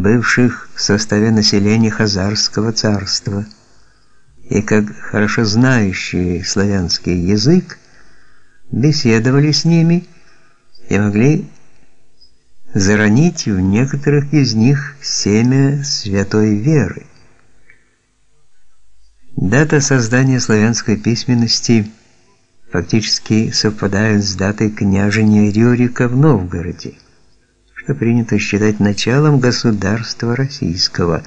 бывших в составе населения Хазарского царства, и как хорошо знающие славянский язык, беседовали с ними и могли заронить в некоторых из них семя святой веры. Дата создания славянской письменности фактически совпадает с датой княжения Рюрика в Новгороде, что принято считать началом государства российского,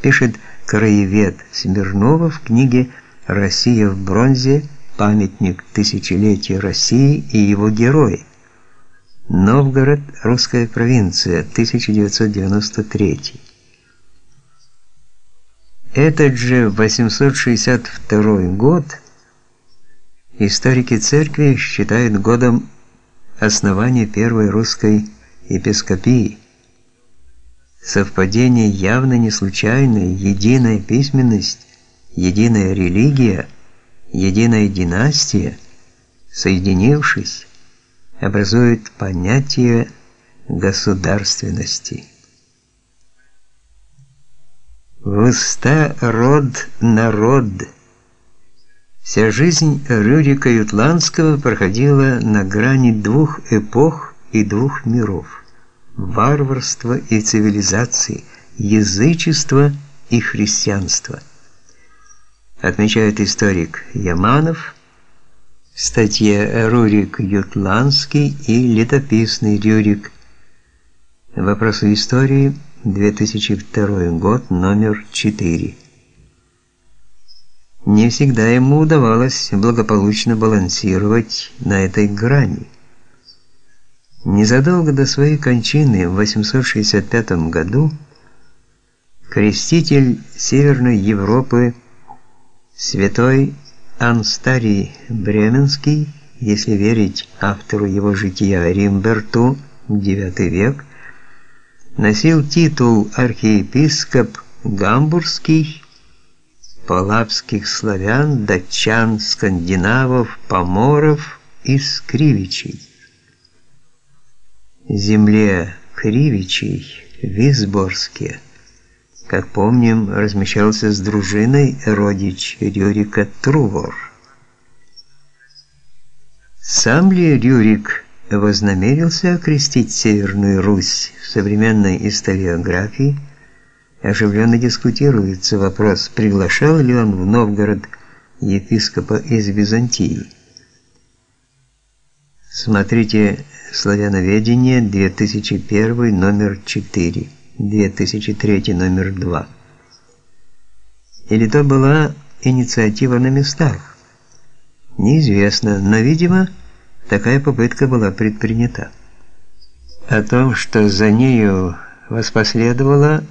пишет краевед Смирнова в книге «Россия в бронзе. Памятник тысячелетия России и его герои». Новгород, русская провинция, 1993. Этот же 862 год историки церкви считают годом основания первой русской епископии. Совпадение явно не случайное, единая письменность, единая религия, единая династия, соединившись, образует понятие государственности. Выста род народ. Вся жизнь Рюрика Ютландского проходила на грани двух эпох и двух миров: варварства и цивилизации, язычества и христианства. Отмечает историк Яманов статье Рурик Ютландский и летописный Рюрик. Вопросы истории, 2002 год, номер 4. Не всегда ему удавалось благополучно балансировать на этой грани. Незадолго до своей кончины в 865 году креститель Северной Европы святой Анстарий Бременский, если верить автору его жития Римберту, IX век, носил титул архиепископ Гамбургский, полапских славян, датчан, скандинавов, поморов и скривичей. Земле Кривичей, Висборске, как помним, размещался с дружиной родич Рюрика Трувор. Сам ли Рюрик вознамерился окрестить Северную Русь в современной историографии? Оживленно дискутируется вопрос, приглашал ли он в Новгород епископа из Византии. Смотрите Славяноведение, 2001, номер 4. 2003 номер 2. Или то была инициатива на местах? Неизвестно, но, видимо, такая попытка была предпринята. О том, что за нею воспоследовало,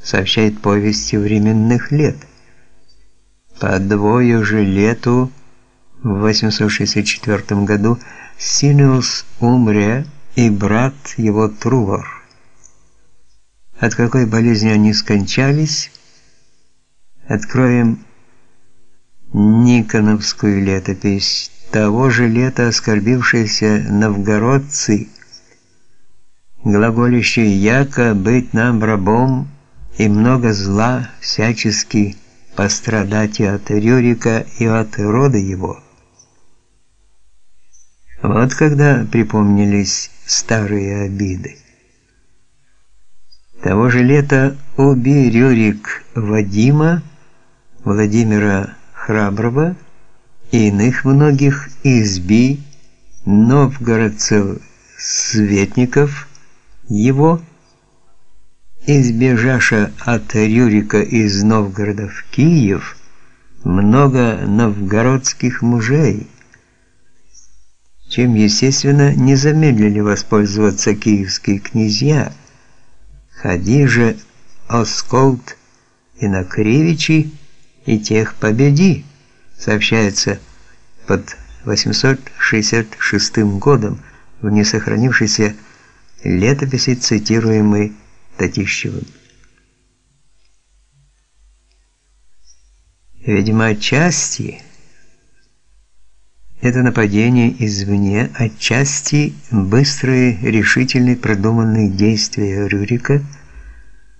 сообщает повесть временных лет. По двое же лету в 864 году Синеус умре и брат его Трувор от какой болезни они скончались, откроем Никоновскую летопись. Того же лета оскорбившиеся новгородцы, глаголющие «яко быть нам рабом» и много зла всячески пострадать и от Рюрика, и от рода его. Вот когда припомнились старые обиды. Того же лета убил Рюрик Вадима, Владимира Храброго и иных многих изби новгородцев светников его, избежаша от Рюрика из Новгорода в Киев, много новгородских мужей, чем, естественно, не замедлили воспользоваться киевские князья, Ходи же, Осколд, и на Кривичи, и тех победи, сообщается под 866 годом в несохранившейся летописи, цитируемой Татищевым. Видимо, отчасти это нападение извне, отчасти быстрые, решительные, продуманные действия Рюрика –